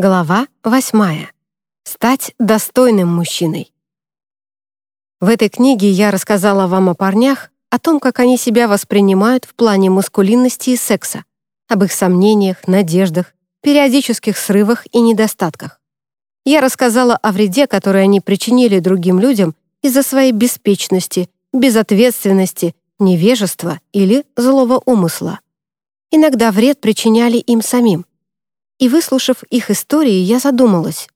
Глава восьмая. Стать достойным мужчиной. В этой книге я рассказала вам о парнях, о том, как они себя воспринимают в плане маскулинности и секса, об их сомнениях, надеждах, периодических срывах и недостатках. Я рассказала о вреде, который они причинили другим людям из-за своей беспечности, безответственности, невежества или злого умысла. Иногда вред причиняли им самим. И выслушав их истории, я задумалась,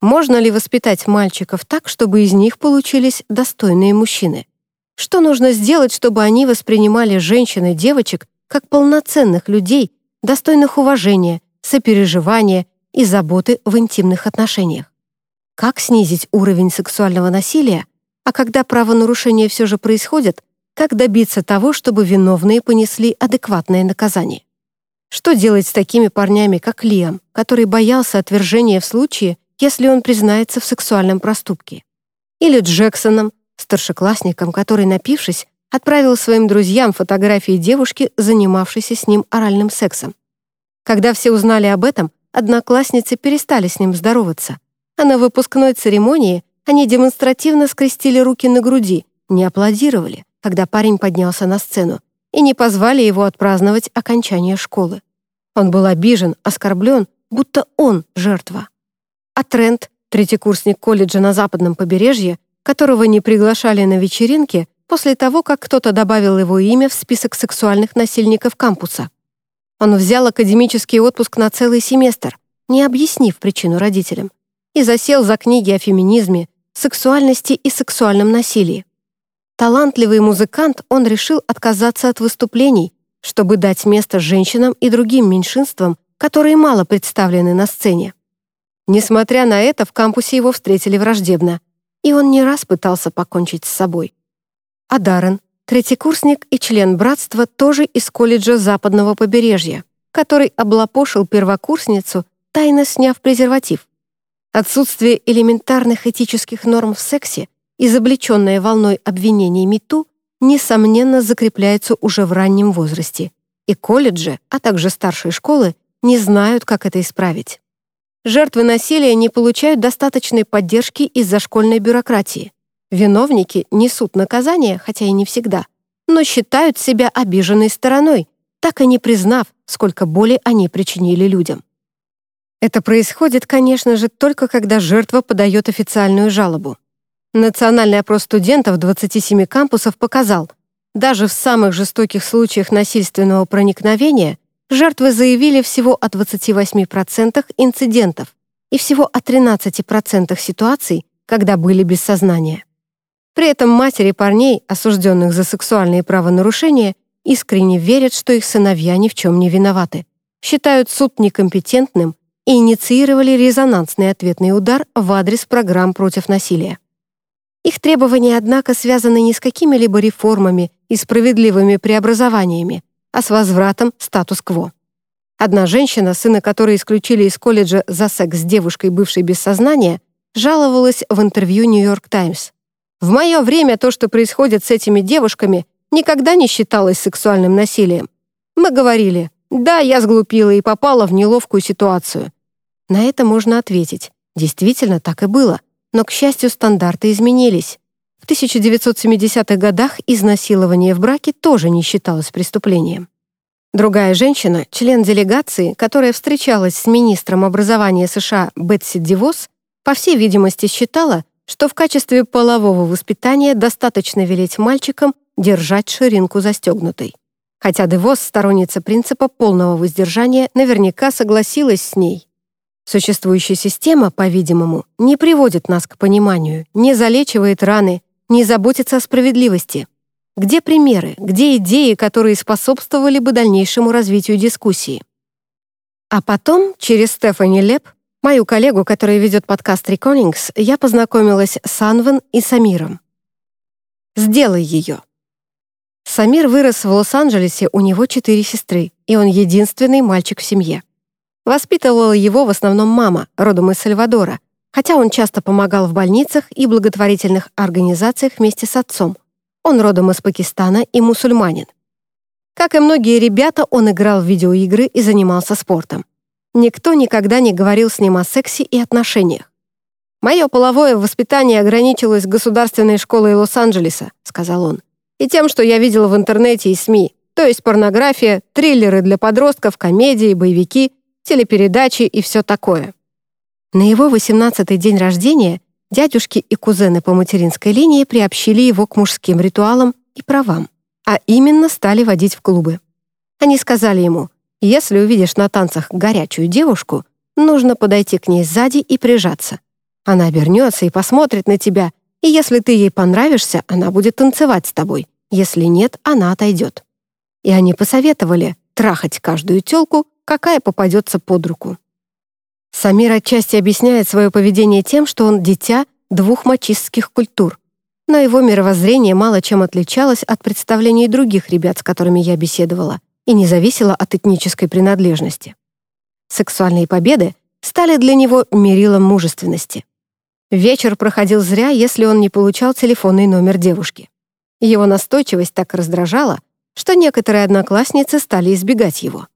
можно ли воспитать мальчиков так, чтобы из них получились достойные мужчины? Что нужно сделать, чтобы они воспринимали женщин и девочек как полноценных людей, достойных уважения, сопереживания и заботы в интимных отношениях? Как снизить уровень сексуального насилия, а когда правонарушения все же происходят, как добиться того, чтобы виновные понесли адекватное наказание? Что делать с такими парнями, как Лиам, который боялся отвержения в случае, если он признается в сексуальном проступке? Или Джексоном, старшеклассником, который, напившись, отправил своим друзьям фотографии девушки, занимавшейся с ним оральным сексом. Когда все узнали об этом, одноклассницы перестали с ним здороваться, а на выпускной церемонии они демонстративно скрестили руки на груди, не аплодировали, когда парень поднялся на сцену, и не позвали его отпраздновать окончание школы. Он был обижен, оскорблен, будто он жертва. А Трент, третий курсник колледжа на западном побережье, которого не приглашали на вечеринки после того, как кто-то добавил его имя в список сексуальных насильников кампуса. Он взял академический отпуск на целый семестр, не объяснив причину родителям и засел за книги о феминизме, сексуальности и сексуальном насилии. Талантливый музыкант, он решил отказаться от выступлений, чтобы дать место женщинам и другим меньшинствам, которые мало представлены на сцене. Несмотря на это, в кампусе его встретили враждебно, и он не раз пытался покончить с собой. А Даррен, третьекурсник и член братства, тоже из колледжа западного побережья, который облапошил первокурсницу, тайно сняв презерватив. Отсутствие элементарных этических норм в сексе, изобличенное волной обвинений МИТУ, несомненно закрепляется уже в раннем возрасте, и колледжи, а также старшие школы не знают, как это исправить. Жертвы насилия не получают достаточной поддержки из-за школьной бюрократии. Виновники несут наказание, хотя и не всегда, но считают себя обиженной стороной, так и не признав, сколько боли они причинили людям. Это происходит, конечно же, только когда жертва подает официальную жалобу. Национальный опрос студентов 27 кампусов показал, даже в самых жестоких случаях насильственного проникновения жертвы заявили всего о 28% инцидентов и всего о 13% ситуаций, когда были без сознания. При этом матери парней, осужденных за сексуальные правонарушения, искренне верят, что их сыновья ни в чем не виноваты, считают суд некомпетентным и инициировали резонансный ответный удар в адрес программ против насилия. Их требования, однако, связаны не с какими-либо реформами и справедливыми преобразованиями, а с возвратом статус-кво. Одна женщина, сына которой исключили из колледжа за секс с девушкой, бывшей без сознания, жаловалась в интервью «Нью-Йорк Таймс». «В мое время то, что происходит с этими девушками, никогда не считалось сексуальным насилием. Мы говорили, да, я сглупила и попала в неловкую ситуацию. На это можно ответить. Действительно, так и было. Но, к счастью, стандарты изменились. В 1970-х годах изнасилование в браке тоже не считалось преступлением. Другая женщина, член делегации, которая встречалась с министром образования США Бетси Дивос, по всей видимости считала, что в качестве полового воспитания достаточно велеть мальчикам держать ширинку застегнутой. Хотя Девос, сторонница принципа полного воздержания, наверняка согласилась с ней. Существующая система, по-видимому, не приводит нас к пониманию, не залечивает раны, не заботится о справедливости. Где примеры, где идеи, которые способствовали бы дальнейшему развитию дискуссии? А потом, через Стефани Леп, мою коллегу, которая ведет подкаст «Реконингс», я познакомилась с Анвен и Самиром. «Сделай ее». Самир вырос в Лос-Анджелесе, у него четыре сестры, и он единственный мальчик в семье. Воспитывала его в основном мама, родом из Сальвадора, хотя он часто помогал в больницах и благотворительных организациях вместе с отцом. Он родом из Пакистана и мусульманин. Как и многие ребята, он играл в видеоигры и занимался спортом. никто никогда не говорил с ним о сексе и отношениях. «Мое половое воспитание ограничилось государственной школой Лос-Анджелеса», — сказал он, «и тем, что я видел в интернете и СМИ, то есть порнография, триллеры для подростков, комедии, боевики, телепередачи и все такое». На его 18-й день рождения дядюшки и кузены по материнской линии приобщили его к мужским ритуалам и правам, а именно стали водить в клубы. Они сказали ему, если увидишь на танцах горячую девушку, нужно подойти к ней сзади и прижаться. Она обернется и посмотрит на тебя, и если ты ей понравишься, она будет танцевать с тобой. Если нет, она отойдет. И они посоветовали трахать каждую тёлку, какая попадется под руку. Самир отчасти объясняет свое поведение тем, что он дитя двух мачистских культур. Но его мировоззрение мало чем отличалось от представлений других ребят, с которыми я беседовала, и не зависело от этнической принадлежности. Сексуальные победы стали для него мерилом мужественности. Вечер проходил зря, если он не получал телефонный номер девушки. Его настойчивость так раздражала, что некоторые одноклассницы стали избегать его.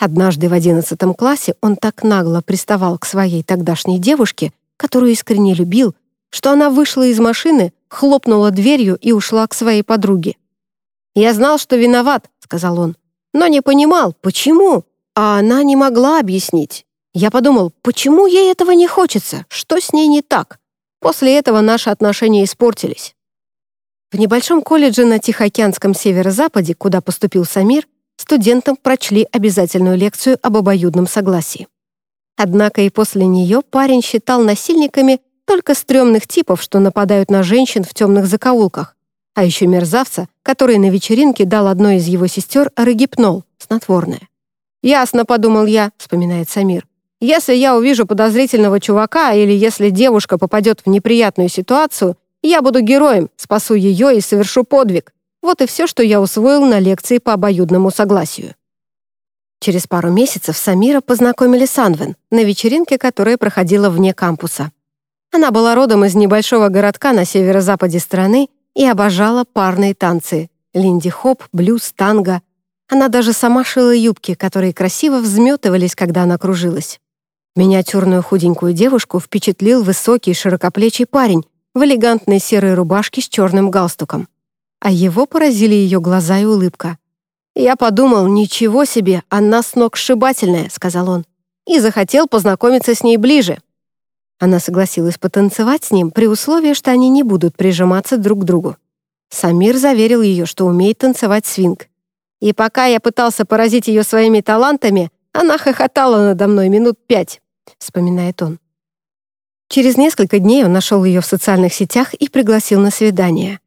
Однажды в одиннадцатом классе он так нагло приставал к своей тогдашней девушке, которую искренне любил, что она вышла из машины, хлопнула дверью и ушла к своей подруге. «Я знал, что виноват», — сказал он, «но не понимал, почему, а она не могла объяснить. Я подумал, почему ей этого не хочется, что с ней не так? После этого наши отношения испортились». В небольшом колледже на Тихоокеанском северо-западе, куда поступил Самир, студентам прочли обязательную лекцию об обоюдном согласии. Однако и после нее парень считал насильниками только стрёмных типов, что нападают на женщин в темных закоулках, а еще мерзавца, который на вечеринке дал одной из его сестер рогипнол, снотворное. «Ясно», — подумал я, — вспоминает Самир. «Если я увижу подозрительного чувака или если девушка попадет в неприятную ситуацию, я буду героем, спасу ее и совершу подвиг. Вот и все, что я усвоил на лекции по обоюдному согласию. Через пару месяцев Самира познакомили с Анвен на вечеринке, которая проходила вне кампуса. Она была родом из небольшого городка на северо-западе страны и обожала парные танцы — линди-хоп, блюз, танго. Она даже сама шила юбки, которые красиво взметывались, когда она кружилась. Миниатюрную худенькую девушку впечатлил высокий широкоплечий парень в элегантной серой рубашке с черным галстуком а его поразили ее глаза и улыбка. «Я подумал, ничего себе, она сногсшибательная», — сказал он, и захотел познакомиться с ней ближе. Она согласилась потанцевать с ним при условии, что они не будут прижиматься друг к другу. Самир заверил ее, что умеет танцевать свинг. И пока я пытался поразить ее своими талантами, она хохотала надо мной минут пять, вспоминает он. Через несколько дней он нашел ее в социальных сетях и пригласил на свидание.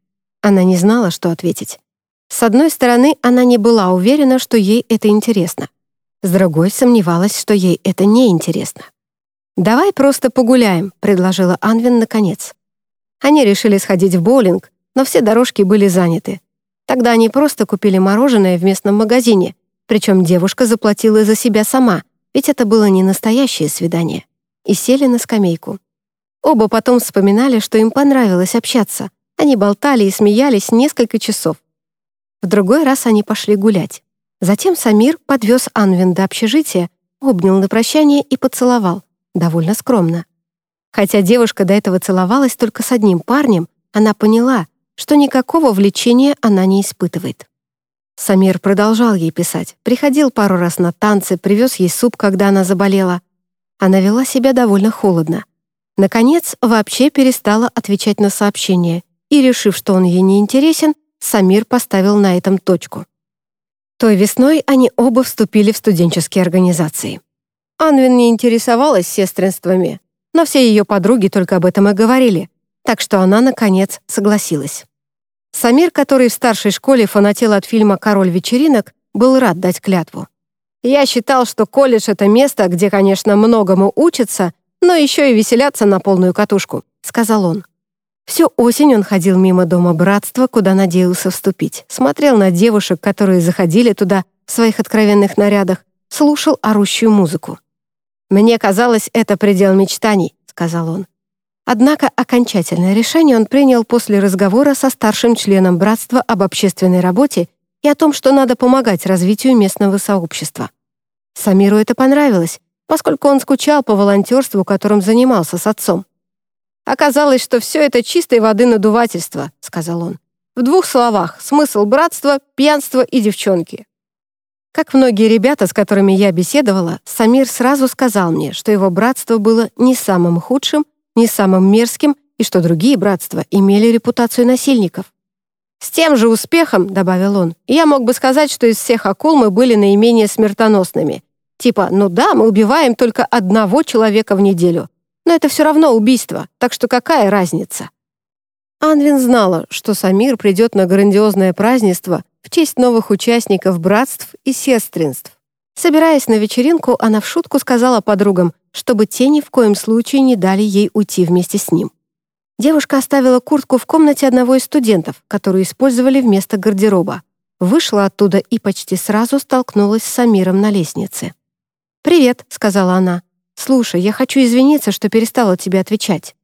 Она не знала, что ответить. С одной стороны, она не была уверена, что ей это интересно. С другой, сомневалась, что ей это не интересно. «Давай просто погуляем», — предложила Анвин наконец. Они решили сходить в боулинг, но все дорожки были заняты. Тогда они просто купили мороженое в местном магазине, причем девушка заплатила за себя сама, ведь это было не настоящее свидание, и сели на скамейку. Оба потом вспоминали, что им понравилось общаться, они болтали и смеялись несколько часов. В другой раз они пошли гулять. Затем Самир подвез Анвин до общежития, обнял на прощание и поцеловал, довольно скромно. Хотя девушка до этого целовалась только с одним парнем, она поняла, что никакого влечения она не испытывает. Самир продолжал ей писать, приходил пару раз на танцы, привез ей суп, когда она заболела. Она вела себя довольно холодно. Наконец, вообще перестала отвечать на сообщения и, решив, что он ей не интересен, Самир поставил на этом точку. Той весной они оба вступили в студенческие организации. Анвин не интересовалась сестринствами, но все ее подруги только об этом и говорили, так что она, наконец, согласилась. Самир, который в старшей школе фанател от фильма «Король вечеринок», был рад дать клятву. «Я считал, что колледж — это место, где, конечно, многому учатся, но еще и веселятся на полную катушку», — сказал он. Всю осень он ходил мимо дома братства, куда надеялся вступить, смотрел на девушек, которые заходили туда в своих откровенных нарядах, слушал орущую музыку. «Мне казалось, это предел мечтаний», — сказал он. Однако окончательное решение он принял после разговора со старшим членом братства об общественной работе и о том, что надо помогать развитию местного сообщества. Самиру это понравилось, поскольку он скучал по волонтерству, которым занимался с отцом. «Оказалось, что все это чистой воды надувательство», — сказал он. «В двух словах, смысл братства, пьянство и девчонки». Как многие ребята, с которыми я беседовала, Самир сразу сказал мне, что его братство было не самым худшим, не самым мерзким и что другие братства имели репутацию насильников. «С тем же успехом», — добавил он, «я мог бы сказать, что из всех акул мы были наименее смертоносными. Типа, ну да, мы убиваем только одного человека в неделю, но это все равно убийство, так что какая разница?» Анвин знала, что Самир придет на грандиозное празднество в честь новых участников братств и сестринств. Собираясь на вечеринку, она в шутку сказала подругам, чтобы те ни в коем случае не дали ей уйти вместе с ним. Девушка оставила куртку в комнате одного из студентов, которую использовали вместо гардероба. Вышла оттуда и почти сразу столкнулась с Самиром на лестнице. «Привет», — сказала она. «Слушай, я хочу извиниться, что перестала тебе отвечать».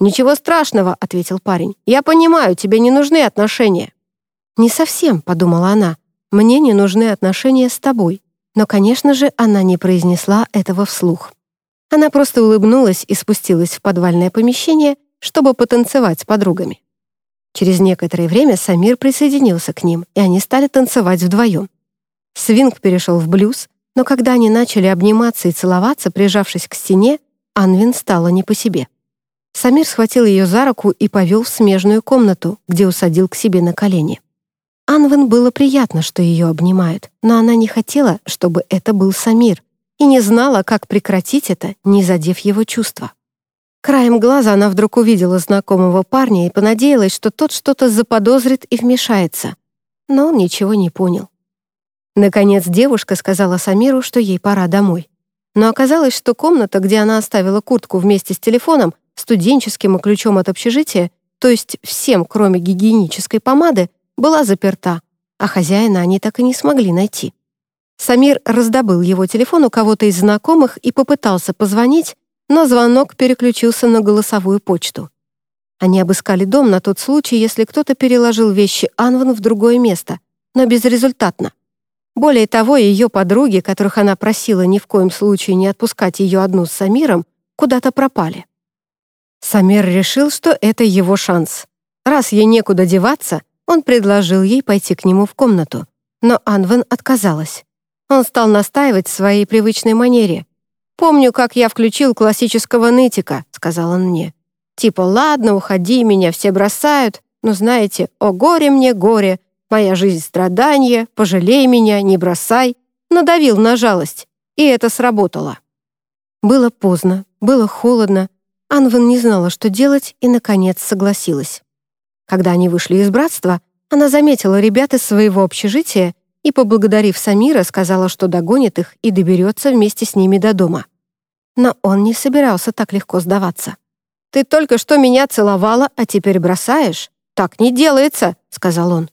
«Ничего страшного», — ответил парень. «Я понимаю, тебе не нужны отношения». «Не совсем», — подумала она. «Мне не нужны отношения с тобой». Но, конечно же, она не произнесла этого вслух. Она просто улыбнулась и спустилась в подвальное помещение, чтобы потанцевать с подругами. Через некоторое время Самир присоединился к ним, и они стали танцевать вдвоем. Свинг перешел в блюз, но когда они начали обниматься и целоваться, прижавшись к стене, Анвин стала не по себе. Самир схватил ее за руку и повел в смежную комнату, где усадил к себе на колени. Анвин было приятно, что ее обнимают, но она не хотела, чтобы это был Самир, и не знала, как прекратить это, не задев его чувства. Краем глаза она вдруг увидела знакомого парня и понадеялась, что тот что-то заподозрит и вмешается. Но он ничего не понял. Наконец девушка сказала Самиру, что ей пора домой. Но оказалось, что комната, где она оставила куртку вместе с телефоном, студенческим и ключом от общежития, то есть всем, кроме гигиенической помады, была заперта, а хозяина они так и не смогли найти. Самир раздобыл его телефон у кого-то из знакомых и попытался позвонить, но звонок переключился на голосовую почту. Они обыскали дом на тот случай, если кто-то переложил вещи Анван в другое место, но безрезультатно. Более того, ее подруги, которых она просила ни в коем случае не отпускать ее одну с Самиром, куда-то пропали. Самир решил, что это его шанс. Раз ей некуда деваться, он предложил ей пойти к нему в комнату, но Анван отказалась. Он стал настаивать в своей привычной манере, «Помню, как я включил классического нытика», — сказал он мне. «Типа, ладно, уходи, меня все бросают, но знаете, о горе мне, горе, моя жизнь страдание, пожалей меня, не бросай». Надавил на жалость, и это сработало. Было поздно, было холодно. Анван не знала, что делать, и, наконец, согласилась. Когда они вышли из братства, она заметила ребят из своего общежития и, поблагодарив Самира, сказала, что догонит их и доберется вместе с ними до дома. Но он не собирался так легко сдаваться. «Ты только что меня целовала, а теперь бросаешь? Так не делается», — сказал он.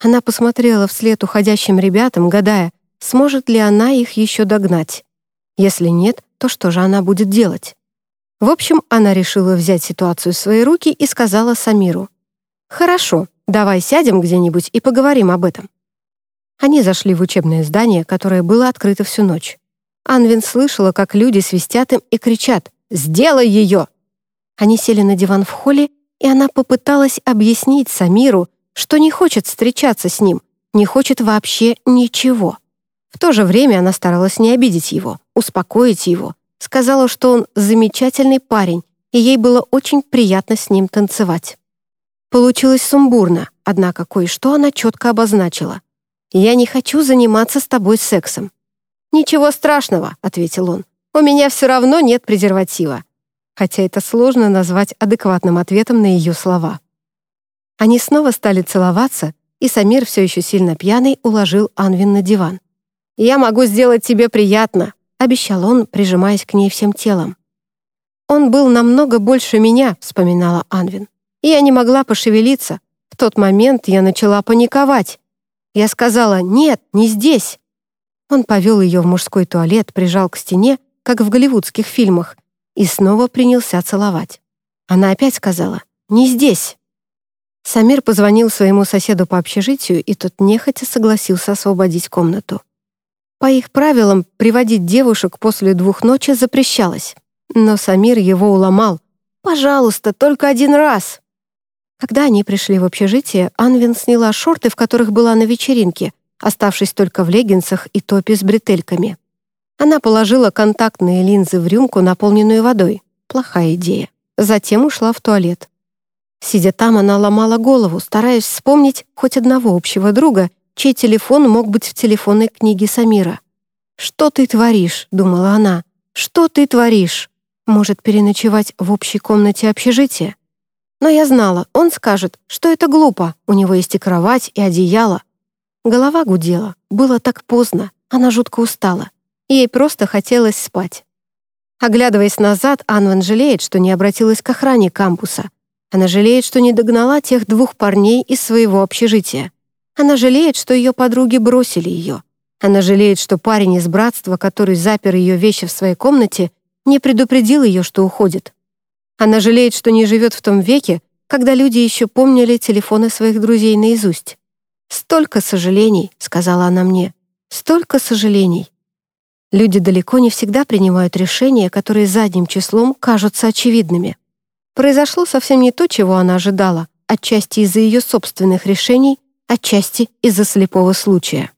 Она посмотрела вслед уходящим ребятам, гадая, сможет ли она их еще догнать. Если нет, то что же она будет делать? В общем, она решила взять ситуацию в свои руки и сказала Самиру. «Хорошо, давай сядем где-нибудь и поговорим об этом». Они зашли в учебное здание, которое было открыто всю ночь. Анвин слышала, как люди свистят им и кричат «Сделай ее!». Они сели на диван в холле, и она попыталась объяснить Самиру, что не хочет встречаться с ним, не хочет вообще ничего. В то же время она старалась не обидеть его, успокоить его, сказала, что он замечательный парень, и ей было очень приятно с ним танцевать. Получилось сумбурно, однако кое-что она четко обозначила. «Я не хочу заниматься с тобой сексом». «Ничего страшного», — ответил он. «У меня все равно нет презерватива». Хотя это сложно назвать адекватным ответом на ее слова. Они снова стали целоваться, и Самир, все еще сильно пьяный, уложил Анвин на диван. «Я могу сделать тебе приятно», — обещал он, прижимаясь к ней всем телом. «Он был намного больше меня», — вспоминала Анвин. И я не могла пошевелиться. В тот момент я начала паниковать. Я сказала «Нет, не здесь». Он повел ее в мужской туалет, прижал к стене, как в голливудских фильмах, и снова принялся целовать. Она опять сказала «Не здесь». Самир позвонил своему соседу по общежитию, и тот нехотя согласился освободить комнату. По их правилам, приводить девушек после двух ночи запрещалось. Но Самир его уломал. «Пожалуйста, только один раз!» Когда они пришли в общежитие, Анвин сняла шорты, в которых была на вечеринке, оставшись только в леггинсах и топе с бретельками. Она положила контактные линзы в рюмку, наполненную водой. Плохая идея. Затем ушла в туалет. Сидя там, она ломала голову, стараясь вспомнить хоть одного общего друга, чей телефон мог быть в телефонной книге Самира. «Что ты творишь?» — думала она. «Что ты творишь? Может, переночевать в общей комнате общежития?» Но я знала, он скажет, что это глупо, у него есть и кровать, и одеяло. Голова гудела, было так поздно, она жутко устала. Ей просто хотелось спать. Оглядываясь назад, Анван жалеет, что не обратилась к охране кампуса. Она жалеет, что не догнала тех двух парней из своего общежития. Она жалеет, что ее подруги бросили ее. Она жалеет, что парень из братства, который запер ее вещи в своей комнате, не предупредил ее, что уходит. Она жалеет, что не живет в том веке, когда люди еще помнили телефоны своих друзей наизусть. «Столько сожалений», — сказала она мне, — «столько сожалений». Люди далеко не всегда принимают решения, которые задним числом кажутся очевидными. Произошло совсем не то, чего она ожидала, отчасти из-за ее собственных решений, отчасти из-за слепого случая.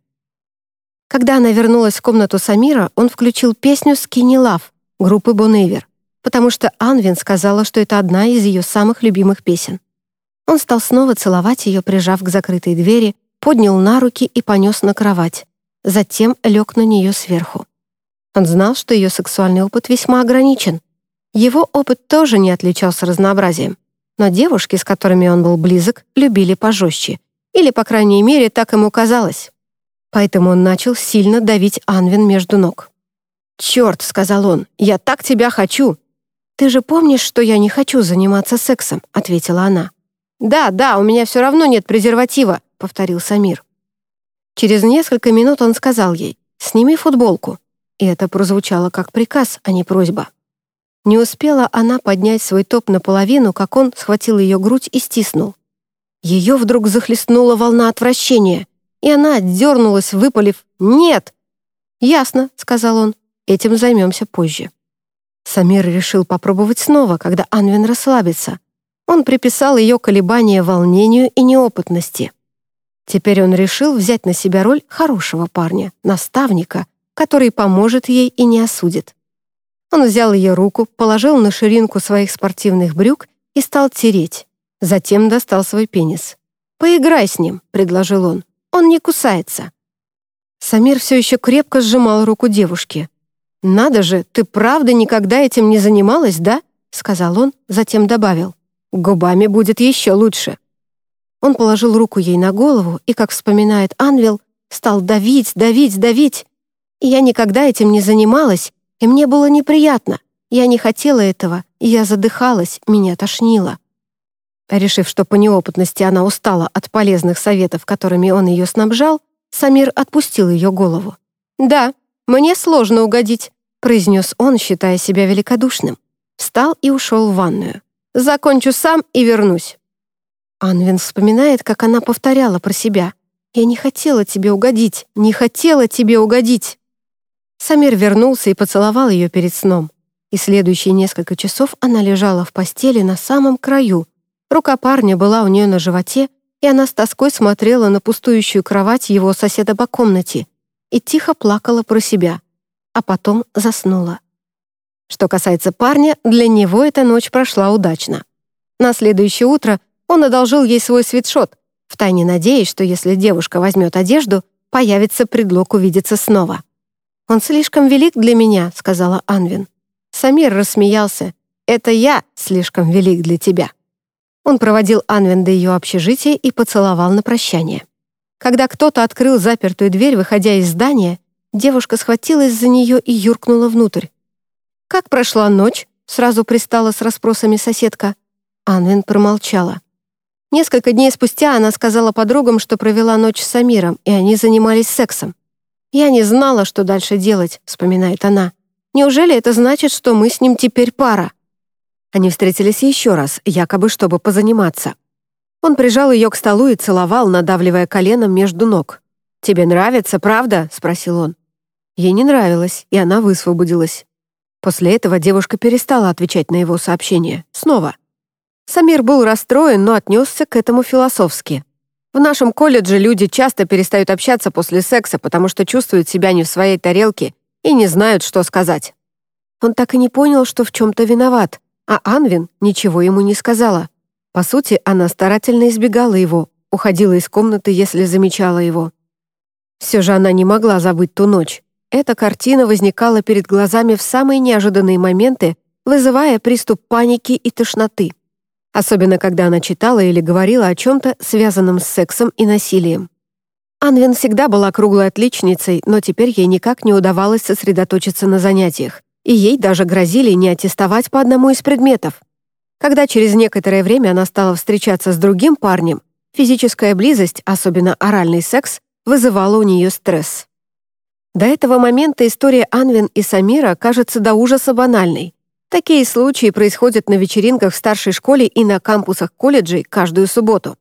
Когда она вернулась в комнату Самира, он включил песню «Skinny Love» группы Bon потому что Анвин сказала, что это одна из ее самых любимых песен. Он стал снова целовать ее, прижав к закрытой двери, поднял на руки и понес на кровать. Затем лег на нее сверху. Он знал, что ее сексуальный опыт весьма ограничен. Его опыт тоже не отличался разнообразием. Но девушки, с которыми он был близок, любили пожестче. Или, по крайней мере, так ему казалось. Поэтому он начал сильно давить Анвин между ног. «Черт», — сказал он, — «я так тебя хочу!» «Ты же помнишь, что я не хочу заниматься сексом?» — ответила она. «Да, да, у меня все равно нет презерватива», — повторил Самир. Через несколько минут он сказал ей «Сними футболку». И это прозвучало как приказ, а не просьба. Не успела она поднять свой топ наполовину, как он схватил ее грудь и стиснул. Ее вдруг захлестнула волна отвращения, и она отдернулась, выпалив «Нет!» «Ясно», — сказал он, — «этим займемся позже». Самир решил попробовать снова, когда Анвин расслабится. Он приписал ее колебания волнению и неопытности. Теперь он решил взять на себя роль хорошего парня, наставника, который поможет ей и не осудит. Он взял ее руку, положил на ширинку своих спортивных брюк и стал тереть. Затем достал свой пенис. «Поиграй с ним», — предложил он. «Он не кусается». Самир все еще крепко сжимал руку девушки. «Надо же, ты правда никогда этим не занималась, да?» — сказал он, затем добавил. «Губами будет еще лучше». Он положил руку ей на голову и, как вспоминает Анвил, стал давить, давить, давить. Я никогда этим не занималась, и мне было неприятно. Я не хотела этого, я задыхалась, меня тошнило. Решив, что по неопытности она устала от полезных советов, которыми он ее снабжал, Самир отпустил ее голову. «Да, «Мне сложно угодить», — произнес он, считая себя великодушным. Встал и ушел в ванную. «Закончу сам и вернусь». Анвин вспоминает, как она повторяла про себя. «Я не хотела тебе угодить, не хотела тебе угодить». Самир вернулся и поцеловал ее перед сном. И следующие несколько часов она лежала в постели на самом краю. Рука парня была у нее на животе, и она с тоской смотрела на пустующую кровать его соседа по комнате, и тихо плакала про себя, а потом заснула. Что касается парня, для него эта ночь прошла удачно. На следующее утро он одолжил ей свой свитшот, втайне надеясь, что если девушка возьмет одежду, появится предлог увидеться снова. «Он слишком велик для меня», — сказала Анвин. Самир рассмеялся. «Это я слишком велик для тебя». Он проводил Анвин до ее общежития и поцеловал на прощание. Когда кто-то открыл запертую дверь, выходя из здания, девушка схватилась за нее и юркнула внутрь. «Как прошла ночь?» — сразу пристала с расспросами соседка. Анвин промолчала. Несколько дней спустя она сказала подругам, что провела ночь с Самиром, и они занимались сексом. «Я не знала, что дальше делать», — вспоминает она. «Неужели это значит, что мы с ним теперь пара?» Они встретились еще раз, якобы чтобы позаниматься. Он прижал ее к столу и целовал, надавливая коленом между ног. «Тебе нравится, правда?» — спросил он. Ей не нравилось, и она высвободилась. После этого девушка перестала отвечать на его сообщения. Снова. Самир был расстроен, но отнесся к этому философски. В нашем колледже люди часто перестают общаться после секса, потому что чувствуют себя не в своей тарелке и не знают, что сказать. Он так и не понял, что в чем-то виноват, а Анвин ничего ему не сказала. По сути, она старательно избегала его, уходила из комнаты, если замечала его. Все же она не могла забыть ту ночь. Эта картина возникала перед глазами в самые неожиданные моменты, вызывая приступ паники и тошноты. Особенно, когда она читала или говорила о чем-то, связанном с сексом и насилием. Анвин всегда была круглой отличницей, но теперь ей никак не удавалось сосредоточиться на занятиях, и ей даже грозили не аттестовать по одному из предметов. Когда через некоторое время она стала встречаться с другим парнем, физическая близость, особенно оральный секс, вызывала у нее стресс. До этого момента история Анвин и Самира кажется до ужаса банальной. Такие случаи происходят на вечеринках в старшей школе и на кампусах колледжей каждую субботу.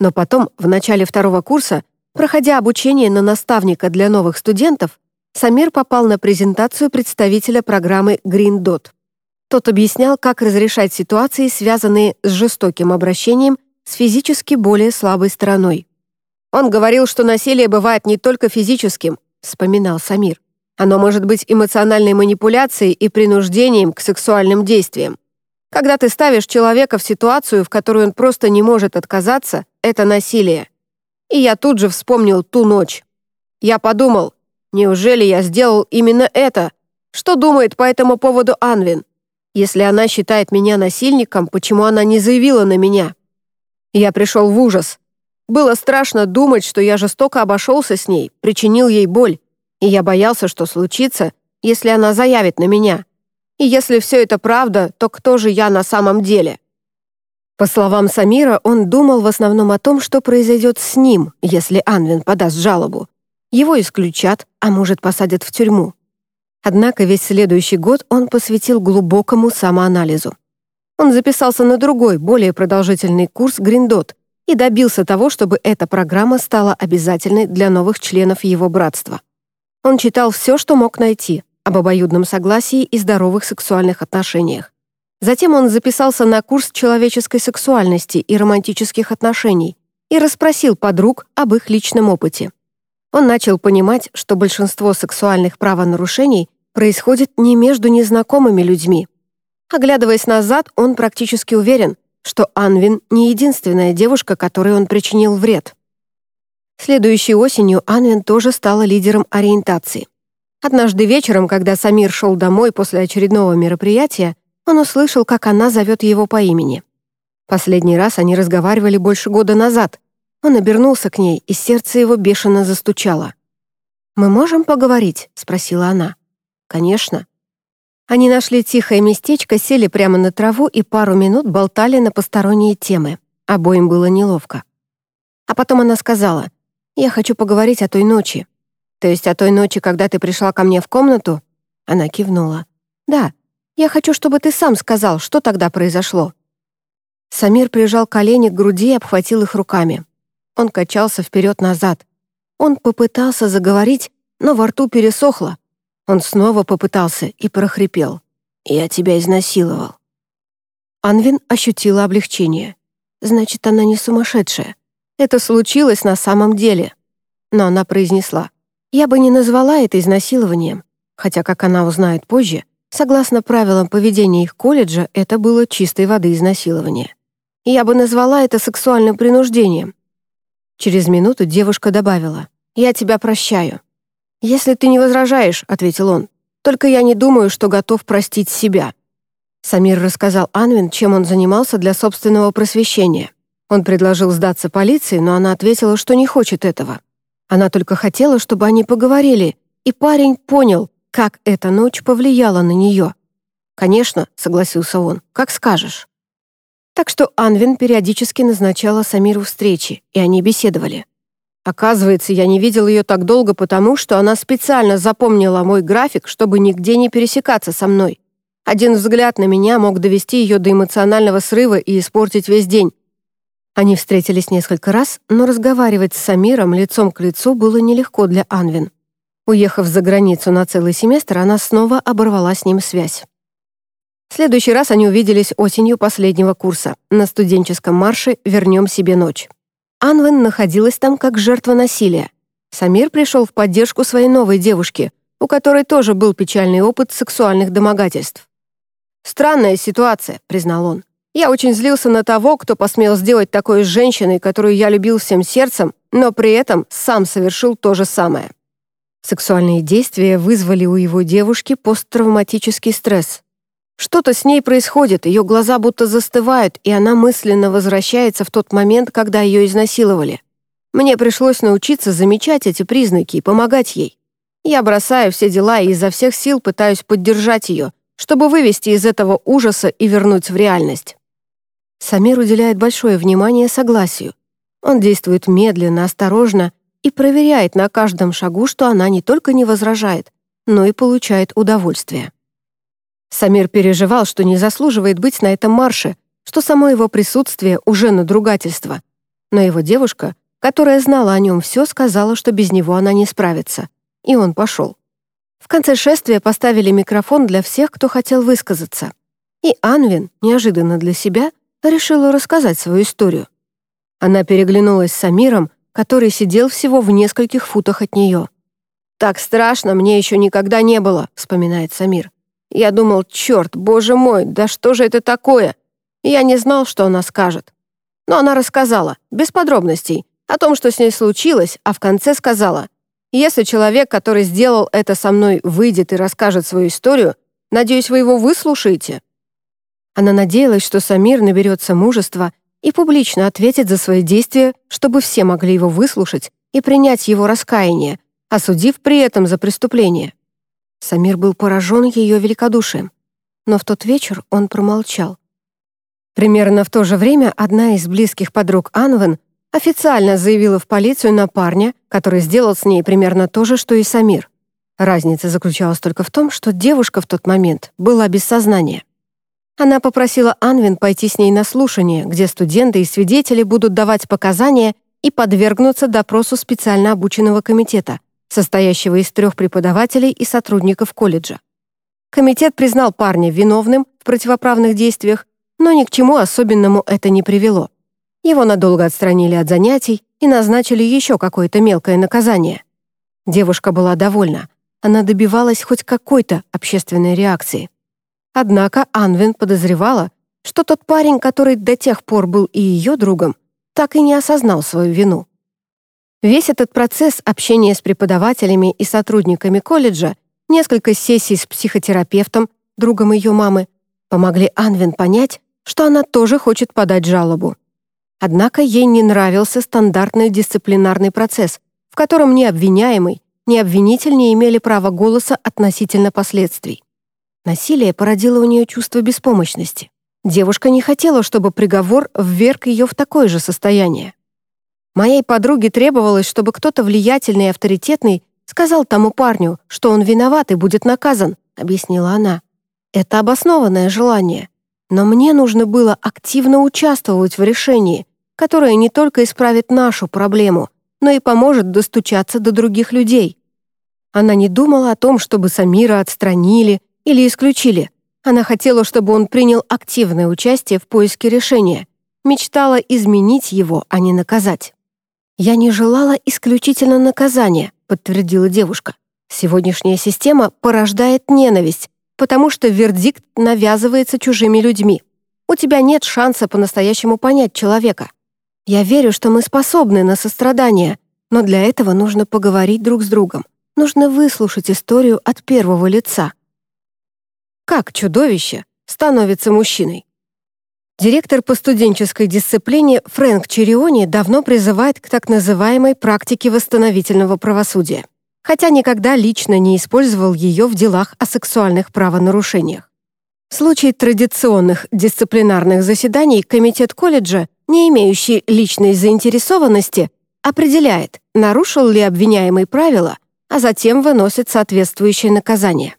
Но потом, в начале второго курса, проходя обучение на наставника для новых студентов, Самир попал на презентацию представителя программы Green Dot. Тот объяснял, как разрешать ситуации, связанные с жестоким обращением с физически более слабой стороной. Он говорил, что насилие бывает не только физическим, вспоминал Самир. Оно может быть эмоциональной манипуляцией и принуждением к сексуальным действиям. Когда ты ставишь человека в ситуацию, в которую он просто не может отказаться, это насилие. И я тут же вспомнил ту ночь. Я подумал, неужели я сделал именно это? Что думает по этому поводу Анвин? Если она считает меня насильником, почему она не заявила на меня? Я пришел в ужас. Было страшно думать, что я жестоко обошелся с ней, причинил ей боль, и я боялся, что случится, если она заявит на меня. И если все это правда, то кто же я на самом деле? По словам Самира, он думал в основном о том, что произойдет с ним, если Анвин подаст жалобу. Его исключат, а может, посадят в тюрьму. Однако весь следующий год он посвятил глубокому самоанализу. Он записался на другой, более продолжительный курс «Гриндот», и добился того, чтобы эта программа стала обязательной для новых членов его братства. Он читал все, что мог найти об обоюдном согласии и здоровых сексуальных отношениях. Затем он записался на курс человеческой сексуальности и романтических отношений и расспросил подруг об их личном опыте. Он начал понимать, что большинство сексуальных правонарушений происходит не между незнакомыми людьми. Оглядываясь назад, он практически уверен, что Анвин не единственная девушка, которой он причинил вред. Следующей осенью Анвин тоже стала лидером ориентации. Однажды вечером, когда Самир шел домой после очередного мероприятия, он услышал, как она зовет его по имени. Последний раз они разговаривали больше года назад. Он обернулся к ней, и сердце его бешено застучало. «Мы можем поговорить?» — спросила она. «Конечно». Они нашли тихое местечко, сели прямо на траву и пару минут болтали на посторонние темы. Обоим было неловко. А потом она сказала, «Я хочу поговорить о той ночи». «То есть о той ночи, когда ты пришла ко мне в комнату?» Она кивнула. «Да, я хочу, чтобы ты сам сказал, что тогда произошло». Самир прижал колени к груди и обхватил их руками. Он качался вперед-назад. Он попытался заговорить, но во рту пересохло, он снова попытался и прохрипел. «Я тебя изнасиловал». Анвин ощутила облегчение. Значит, она не сумасшедшая. Это случилось на самом деле. Но она произнесла. «Я бы не назвала это изнасилованием, хотя, как она узнает позже, согласно правилам поведения их колледжа, это было чистой воды изнасилование. Я бы назвала это сексуальным принуждением». Через минуту девушка добавила. «Я тебя прощаю. «Если ты не возражаешь», — ответил он, «только я не думаю, что готов простить себя». Самир рассказал Анвин, чем он занимался для собственного просвещения. Он предложил сдаться полиции, но она ответила, что не хочет этого. Она только хотела, чтобы они поговорили, и парень понял, как эта ночь повлияла на нее. «Конечно», — согласился он, — «как скажешь». Так что Анвин периодически назначала Самиру встречи, и они беседовали. Оказывается, я не видел ее так долго потому, что она специально запомнила мой график, чтобы нигде не пересекаться со мной. Один взгляд на меня мог довести ее до эмоционального срыва и испортить весь день. Они встретились несколько раз, но разговаривать с Самиром лицом к лицу было нелегко для Анвин. Уехав за границу на целый семестр, она снова оборвала с ним связь. В следующий раз они увиделись осенью последнего курса на студенческом марше «Вернем себе ночь». Анвен находилась там как жертва насилия. Самир пришел в поддержку своей новой девушки, у которой тоже был печальный опыт сексуальных домогательств. «Странная ситуация», — признал он. «Я очень злился на того, кто посмел сделать такое с женщиной, которую я любил всем сердцем, но при этом сам совершил то же самое». Сексуальные действия вызвали у его девушки посттравматический стресс. Что-то с ней происходит, ее глаза будто застывают, и она мысленно возвращается в тот момент, когда ее изнасиловали. Мне пришлось научиться замечать эти признаки и помогать ей. Я бросаю все дела и изо всех сил пытаюсь поддержать ее, чтобы вывести из этого ужаса и вернуть в реальность. Самир уделяет большое внимание согласию. Он действует медленно, осторожно и проверяет на каждом шагу, что она не только не возражает, но и получает удовольствие. Самир переживал, что не заслуживает быть на этом марше, что само его присутствие уже надругательство. Но его девушка, которая знала о нем все, сказала, что без него она не справится. И он пошел. В конце шествия поставили микрофон для всех, кто хотел высказаться. И Анвин, неожиданно для себя, решила рассказать свою историю. Она переглянулась с Самиром, который сидел всего в нескольких футах от нее. «Так страшно мне еще никогда не было», — вспоминает Самир. «Я думал, черт, боже мой, да что же это такое?» Я не знал, что она скажет. Но она рассказала, без подробностей, о том, что с ней случилось, а в конце сказала, «Если человек, который сделал это со мной, выйдет и расскажет свою историю, надеюсь, вы его выслушаете». Она надеялась, что Самир наберется мужества и публично ответит за свои действия, чтобы все могли его выслушать и принять его раскаяние, осудив при этом за преступление. Самир был поражен ее великодушием, но в тот вечер он промолчал. Примерно в то же время одна из близких подруг Анвен официально заявила в полицию на парня, который сделал с ней примерно то же, что и Самир. Разница заключалась только в том, что девушка в тот момент была без сознания. Она попросила Анвин пойти с ней на слушание, где студенты и свидетели будут давать показания и подвергнуться допросу специально обученного комитета, состоящего из трех преподавателей и сотрудников колледжа. Комитет признал парня виновным в противоправных действиях, но ни к чему особенному это не привело. Его надолго отстранили от занятий и назначили еще какое-то мелкое наказание. Девушка была довольна. Она добивалась хоть какой-то общественной реакции. Однако Анвин подозревала, что тот парень, который до тех пор был и ее другом, так и не осознал свою вину. Весь этот процесс общения с преподавателями и сотрудниками колледжа, несколько сессий с психотерапевтом, другом ее мамы, помогли Анвин понять, что она тоже хочет подать жалобу. Однако ей не нравился стандартный дисциплинарный процесс, в котором ни обвиняемый, ни обвинитель не имели права голоса относительно последствий. Насилие породило у нее чувство беспомощности. Девушка не хотела, чтобы приговор вверг ее в такое же состояние. Моей подруге требовалось, чтобы кто-то влиятельный и авторитетный сказал тому парню, что он виноват и будет наказан, объяснила она. Это обоснованное желание. Но мне нужно было активно участвовать в решении, которое не только исправит нашу проблему, но и поможет достучаться до других людей. Она не думала о том, чтобы Самира отстранили или исключили. Она хотела, чтобы он принял активное участие в поиске решения, мечтала изменить его, а не наказать. «Я не желала исключительно наказания», — подтвердила девушка. «Сегодняшняя система порождает ненависть, потому что вердикт навязывается чужими людьми. У тебя нет шанса по-настоящему понять человека. Я верю, что мы способны на сострадание, но для этого нужно поговорить друг с другом. Нужно выслушать историю от первого лица. Как чудовище становится мужчиной? Директор по студенческой дисциплине Фрэнк Чериони давно призывает к так называемой практике восстановительного правосудия, хотя никогда лично не использовал ее в делах о сексуальных правонарушениях. В случае традиционных дисциплинарных заседаний комитет колледжа, не имеющий личной заинтересованности, определяет, нарушил ли обвиняемый правила, а затем выносит соответствующее наказание.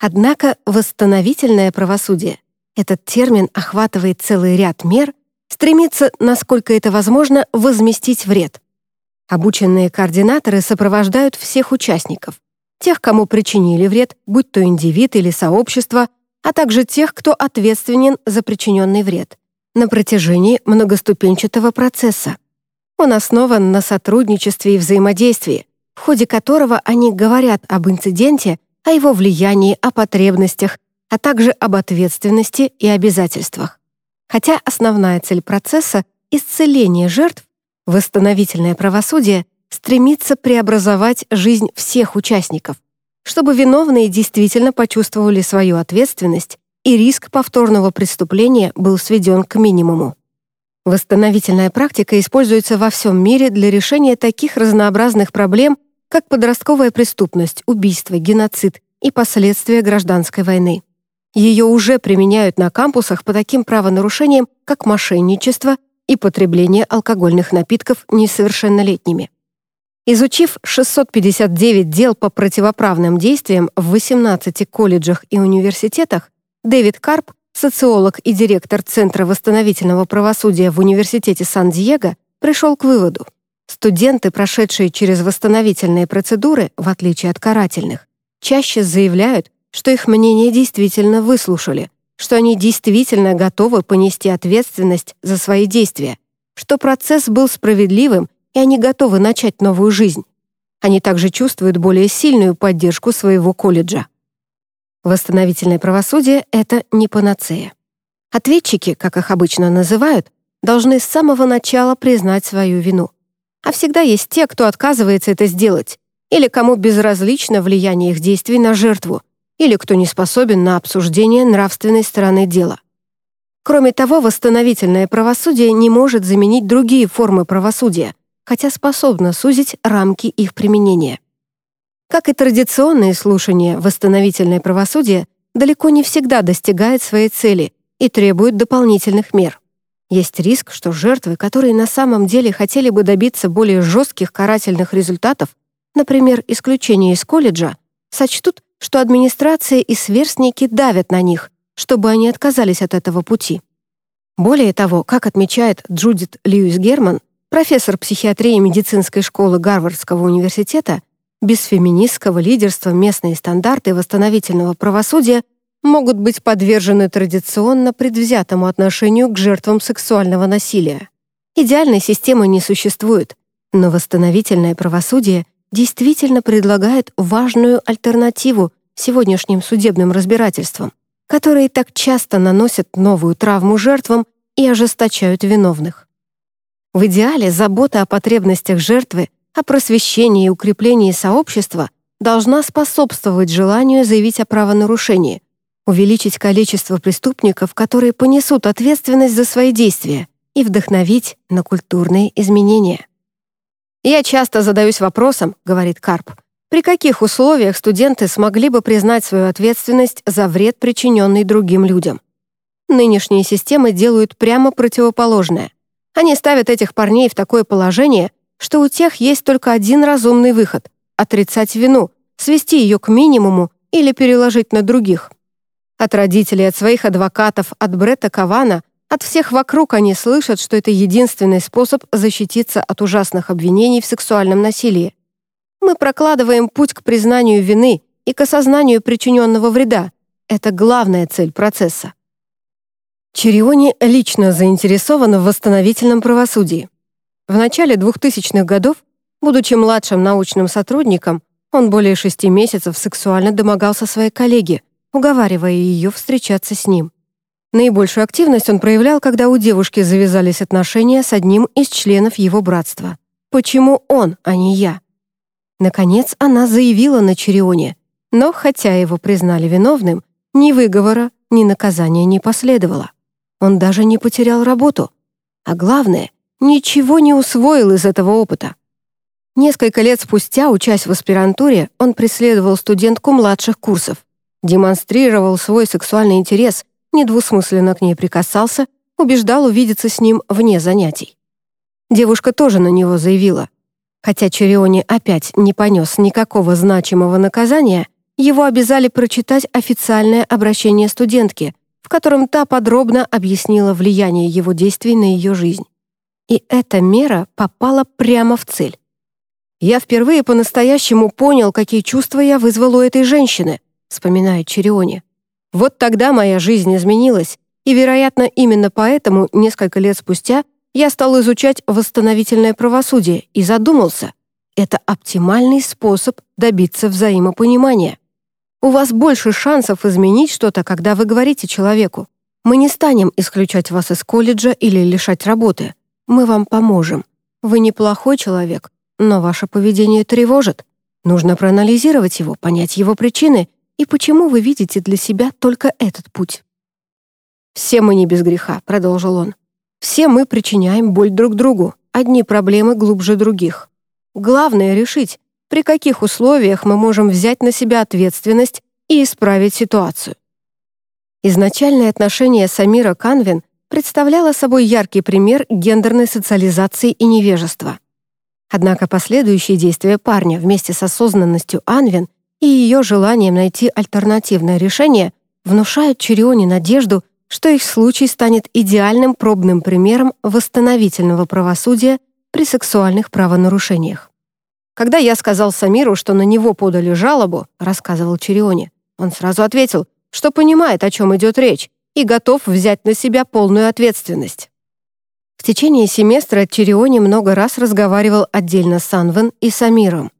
Однако восстановительное правосудие, этот термин охватывает целый ряд мер, стремится, насколько это возможно, возместить вред. Обученные координаторы сопровождают всех участников, тех, кому причинили вред, будь то индивид или сообщество, а также тех, кто ответственен за причиненный вред, на протяжении многоступенчатого процесса. Он основан на сотрудничестве и взаимодействии, в ходе которого они говорят об инциденте, о его влиянии, о потребностях, а также об ответственности и обязательствах. Хотя основная цель процесса — исцеление жертв, восстановительное правосудие стремится преобразовать жизнь всех участников, чтобы виновные действительно почувствовали свою ответственность и риск повторного преступления был сведен к минимуму. Восстановительная практика используется во всем мире для решения таких разнообразных проблем, как подростковая преступность, убийство, геноцид и последствия гражданской войны. Ее уже применяют на кампусах по таким правонарушениям, как мошенничество и потребление алкогольных напитков несовершеннолетними. Изучив 659 дел по противоправным действиям в 18 колледжах и университетах, Дэвид Карп, социолог и директор Центра восстановительного правосудия в Университете Сан-Диего, пришел к выводу. Студенты, прошедшие через восстановительные процедуры, в отличие от карательных, чаще заявляют, что их мнение действительно выслушали, что они действительно готовы понести ответственность за свои действия, что процесс был справедливым и они готовы начать новую жизнь. Они также чувствуют более сильную поддержку своего колледжа. Восстановительное правосудие — это не панацея. Ответчики, как их обычно называют, должны с самого начала признать свою вину. А всегда есть те, кто отказывается это сделать, или кому безразлично влияние их действий на жертву, или кто не способен на обсуждение нравственной стороны дела. Кроме того, восстановительное правосудие не может заменить другие формы правосудия, хотя способна сузить рамки их применения. Как и традиционные слушания, восстановительное правосудие далеко не всегда достигает своей цели и требует дополнительных мер. Есть риск, что жертвы, которые на самом деле хотели бы добиться более жестких карательных результатов, например, исключения из колледжа, сочтут, что администрация и сверстники давят на них, чтобы они отказались от этого пути. Более того, как отмечает Джудит Льюис Герман, профессор психиатрии медицинской школы Гарвардского университета, без феминистского лидерства местные стандарты восстановительного правосудия могут быть подвержены традиционно предвзятому отношению к жертвам сексуального насилия. Идеальной системы не существует, но восстановительное правосудие действительно предлагает важную альтернативу сегодняшним судебным разбирательствам, которые так часто наносят новую травму жертвам и ожесточают виновных. В идеале забота о потребностях жертвы, о просвещении и укреплении сообщества должна способствовать желанию заявить о правонарушении, увеличить количество преступников, которые понесут ответственность за свои действия, и вдохновить на культурные изменения. «Я часто задаюсь вопросом», — говорит Карп, «при каких условиях студенты смогли бы признать свою ответственность за вред, причиненный другим людям? Нынешние системы делают прямо противоположное. Они ставят этих парней в такое положение, что у тех есть только один разумный выход — отрицать вину, свести ее к минимуму или переложить на других. От родителей, от своих адвокатов, от Бретта Кавана, от всех вокруг они слышат, что это единственный способ защититься от ужасных обвинений в сексуальном насилии. Мы прокладываем путь к признанию вины и к осознанию причиненного вреда. Это главная цель процесса. Чериони лично заинтересован в восстановительном правосудии. В начале 2000-х годов, будучи младшим научным сотрудником, он более шести месяцев сексуально домогался своей коллеге, уговаривая ее встречаться с ним. Наибольшую активность он проявлял, когда у девушки завязались отношения с одним из членов его братства. Почему он, а не я? Наконец, она заявила на Черионе, но, хотя его признали виновным, ни выговора, ни наказания не последовало. Он даже не потерял работу. А главное, ничего не усвоил из этого опыта. Несколько лет спустя, учась в аспирантуре, он преследовал студентку младших курсов, демонстрировал свой сексуальный интерес, недвусмысленно к ней прикасался, убеждал увидеться с ним вне занятий. Девушка тоже на него заявила. Хотя Чериони опять не понес никакого значимого наказания, его обязали прочитать официальное обращение студентки, в котором та подробно объяснила влияние его действий на ее жизнь. И эта мера попала прямо в цель. «Я впервые по-настоящему понял, какие чувства я вызвал у этой женщины», вспоминает Чериони. «Вот тогда моя жизнь изменилась, и, вероятно, именно поэтому несколько лет спустя я стал изучать восстановительное правосудие и задумался, это оптимальный способ добиться взаимопонимания. У вас больше шансов изменить что-то, когда вы говорите человеку. Мы не станем исключать вас из колледжа или лишать работы. Мы вам поможем. Вы неплохой человек, но ваше поведение тревожит. Нужно проанализировать его, понять его причины и почему вы видите для себя только этот путь. «Все мы не без греха», — продолжил он. «Все мы причиняем боль друг другу, одни проблемы глубже других. Главное — решить, при каких условиях мы можем взять на себя ответственность и исправить ситуацию. Изначальное отношение Самира Канвин представляло собой яркий пример гендерной социализации и невежества. Однако последующие действия парня вместе с осознанностью Анвин и ее желанием найти альтернативное решение внушают Чирионе надежду, что их случай станет идеальным пробным примером восстановительного правосудия при сексуальных правонарушениях. Когда я сказал Самиру, что на него подали жалобу, рассказывал Чериони, он сразу ответил, что понимает, о чем идет речь, и готов взять на себя полную ответственность. В течение семестра Чериони много раз разговаривал отдельно с Анвен и Самиром.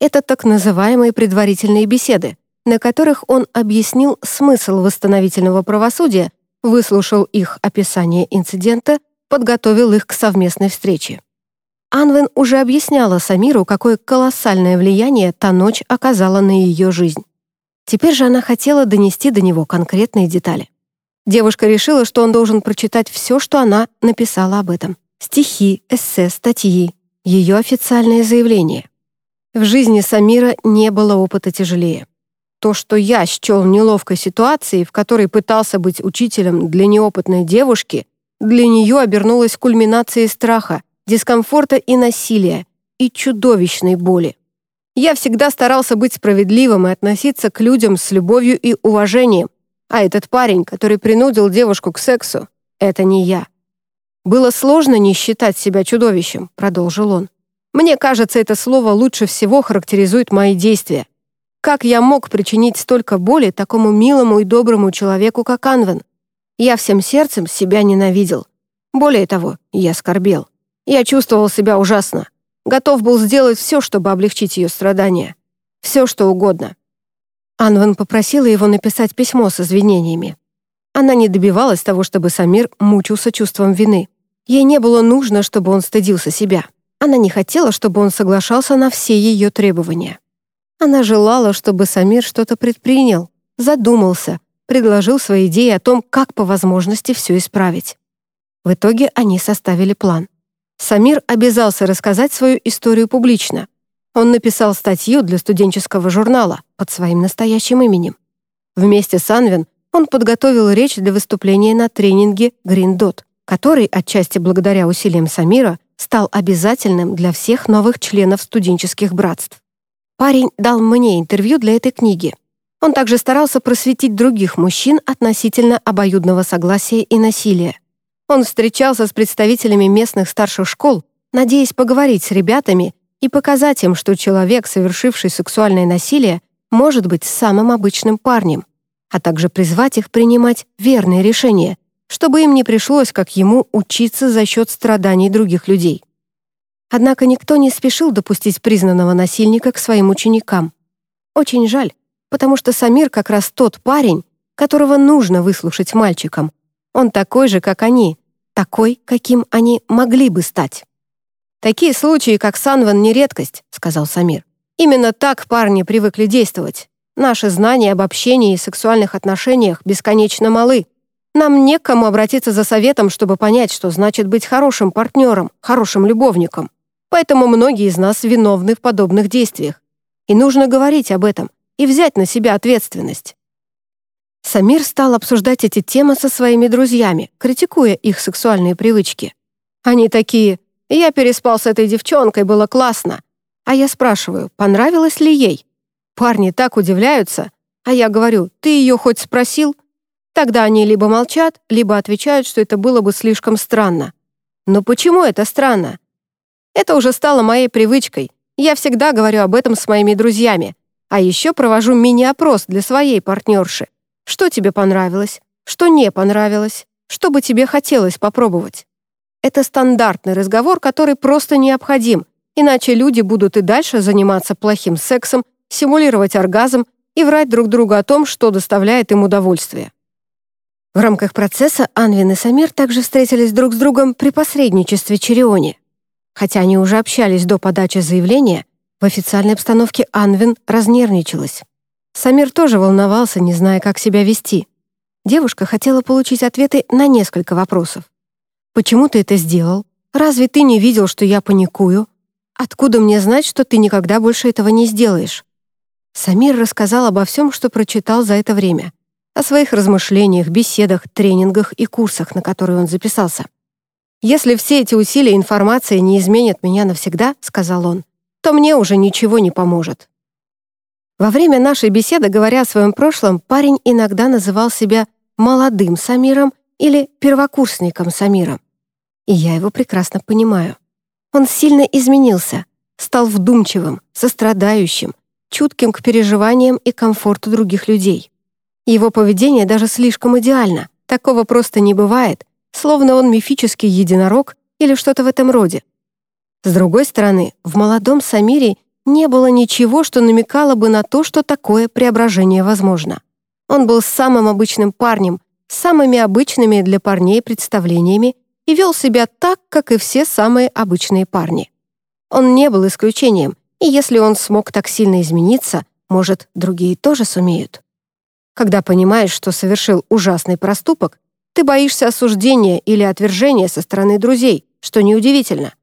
Это так называемые предварительные беседы, на которых он объяснил смысл восстановительного правосудия, выслушал их описание инцидента, подготовил их к совместной встрече. Анвен уже объясняла Самиру, какое колоссальное влияние та ночь оказала на ее жизнь. Теперь же она хотела донести до него конкретные детали. Девушка решила, что он должен прочитать все, что она написала об этом. Стихи, эссе, статьи, ее официальное заявление. В жизни Самира не было опыта тяжелее. То, что я счел неловкой ситуацией, в которой пытался быть учителем для неопытной девушки, для нее обернулось кульминацией страха, дискомфорта и насилия, и чудовищной боли. Я всегда старался быть справедливым и относиться к людям с любовью и уважением, а этот парень, который принудил девушку к сексу, это не я. «Было сложно не считать себя чудовищем», — продолжил он. «Мне кажется, это слово лучше всего характеризует мои действия. Как я мог причинить столько боли такому милому и доброму человеку, как Анвен? Я всем сердцем себя ненавидел. Более того, я скорбел. Я чувствовал себя ужасно. Готов был сделать все, чтобы облегчить ее страдания. Все, что угодно. Анван попросила его написать письмо с извинениями. Она не добивалась того, чтобы Самир мучился чувством вины. Ей не было нужно, чтобы он стыдился себя. Она не хотела, чтобы он соглашался на все ее требования. Она желала, чтобы Самир что-то предпринял, задумался, предложил свои идеи о том, как по возможности все исправить. В итоге они составили план. Самир обязался рассказать свою историю публично. Он написал статью для студенческого журнала под своим настоящим именем. Вместе с Анвин он подготовил речь для выступления на тренинге Green Dot, который, отчасти благодаря усилиям Самира, стал обязательным для всех новых членов студенческих братств. Парень дал мне интервью для этой книги. Он также старался просветить других мужчин относительно обоюдного согласия и насилия. Он встречался с представителями местных старших школ, надеясь поговорить с ребятами и показать им, что человек, совершивший сексуальное насилие, может быть самым обычным парнем, а также призвать их принимать верные решения, чтобы им не пришлось, как ему, учиться за счет страданий других людей. Однако никто не спешил допустить признанного насильника к своим ученикам. Очень жаль, потому что Самир как раз тот парень, которого нужно выслушать мальчикам. Он такой же, как они, такой, каким они могли бы стать. «Такие случаи, как Санван, не редкость», — сказал Самир. «Именно так парни привыкли действовать. Наши знания об общении и сексуальных отношениях бесконечно малы. Нам не к кому обратиться за советом, чтобы понять, что значит быть хорошим партнером, хорошим любовником. Поэтому многие из нас виновны в подобных действиях. И нужно говорить об этом и взять на себя ответственность. Самир стал обсуждать эти темы со своими друзьями, критикуя их сексуальные привычки. Они такие «Я переспал с этой девчонкой, было классно». А я спрашиваю, понравилось ли ей? Парни так удивляются, а я говорю «Ты ее хоть спросил?» Тогда они либо молчат, либо отвечают, что это было бы слишком странно. Но почему это странно? Это уже стало моей привычкой. Я всегда говорю об этом с моими друзьями. А еще провожу мини-опрос для своей партнерши. Что тебе понравилось? Что не понравилось? Что бы тебе хотелось попробовать? Это стандартный разговор, который просто необходим, иначе люди будут и дальше заниматься плохим сексом, симулировать оргазм и врать друг другу о том, что доставляет им удовольствие. В рамках процесса Анвин и Самир также встретились друг с другом при посредничестве Чериони. Хотя они уже общались до подачи заявления, в официальной обстановке Анвин разнервничалась. Самир тоже волновался, не зная, как себя вести. Девушка хотела получить ответы на несколько вопросов. «Почему ты это сделал? Разве ты не видел, что я паникую? Откуда мне знать, что ты никогда больше этого не сделаешь?» Самир рассказал обо всем, что прочитал за это время. О своих размышлениях, беседах, тренингах и курсах, на которые он записался. «Если все эти усилия и информация не изменят меня навсегда», — сказал он, «то мне уже ничего не поможет». Во время нашей беседы, говоря о своем прошлом, парень иногда называл себя «молодым Самиром» или «первокурсником Самиром». И я его прекрасно понимаю. Он сильно изменился, стал вдумчивым, сострадающим, чутким к переживаниям и комфорту других людей. Его поведение даже слишком идеально, такого просто не бывает, словно он мифический единорог или что-то в этом роде. С другой стороны, в молодом Самире не было ничего, что намекало бы на то, что такое преображение возможно. Он был самым обычным парнем, самыми обычными для парней представлениями и вел себя так, как и все самые обычные парни. Он не был исключением, и если он смог так сильно измениться, может, другие тоже сумеют. Когда понимаешь, что совершил ужасный проступок, ты боишься осуждения или отвержения со стороны друзей, что неудивительно.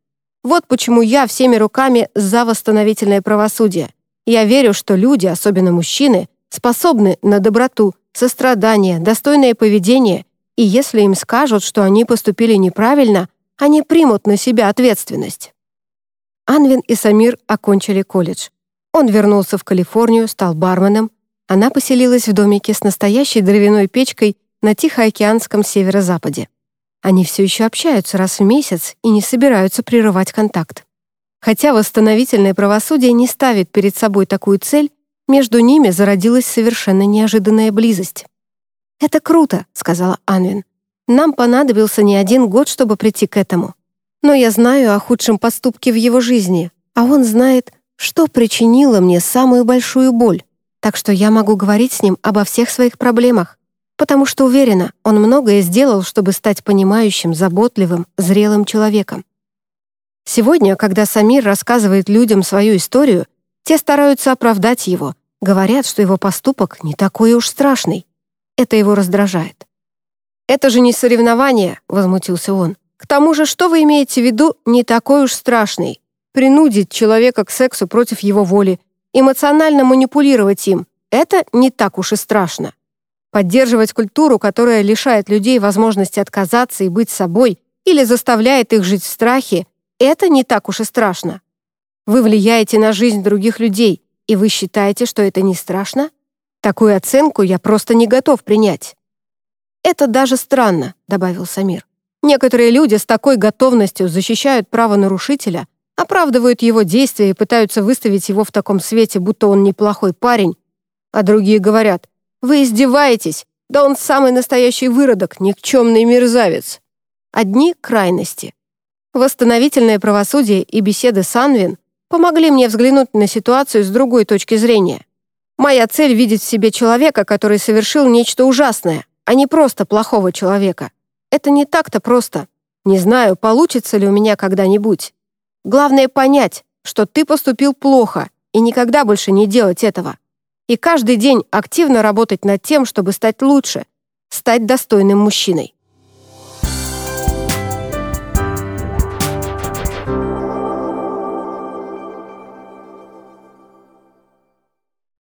Вот почему я всеми руками за восстановительное правосудие. Я верю, что люди, особенно мужчины, способны на доброту, сострадание, достойное поведение, и если им скажут, что они поступили неправильно, они примут на себя ответственность. Анвин и Самир окончили колледж. Он вернулся в Калифорнию, стал барменом. Она поселилась в домике с настоящей дровяной печкой на Тихоокеанском северо-западе. Они все еще общаются раз в месяц и не собираются прерывать контакт. Хотя восстановительное правосудие не ставит перед собой такую цель, между ними зародилась совершенно неожиданная близость. «Это круто», — сказала Анвин. «Нам понадобился не один год, чтобы прийти к этому. Но я знаю о худшем поступке в его жизни, а он знает, что причинило мне самую большую боль. Так что я могу говорить с ним обо всех своих проблемах, потому что уверена, он многое сделал, чтобы стать понимающим, заботливым, зрелым человеком. Сегодня, когда Самир рассказывает людям свою историю, те стараются оправдать его, говорят, что его поступок не такой уж страшный. Это его раздражает. «Это же не соревнование», — возмутился он. К тому же, что вы имеете в виду не такой уж страшный? Принудить человека к сексу против его воли, эмоционально манипулировать им — это не так уж и страшно. Поддерживать культуру, которая лишает людей возможности отказаться и быть собой или заставляет их жить в страхе, это не так уж и страшно. Вы влияете на жизнь других людей, и вы считаете, что это не страшно? Такую оценку я просто не готов принять. «Это даже странно», — добавил Самир. Некоторые люди с такой готовностью защищают право нарушителя, оправдывают его действия и пытаются выставить его в таком свете, будто он неплохой парень, а другие говорят, «Вы издеваетесь, да он самый настоящий выродок, никчемный мерзавец». Одни крайности. Восстановительное правосудие и беседы с Анвин помогли мне взглянуть на ситуацию с другой точки зрения. Моя цель — видеть в себе человека, который совершил нечто ужасное, а не просто плохого человека. Это не так-то просто. Не знаю, получится ли у меня когда-нибудь. Главное понять, что ты поступил плохо и никогда больше не делать этого. И каждый день активно работать над тем, чтобы стать лучше, стать достойным мужчиной.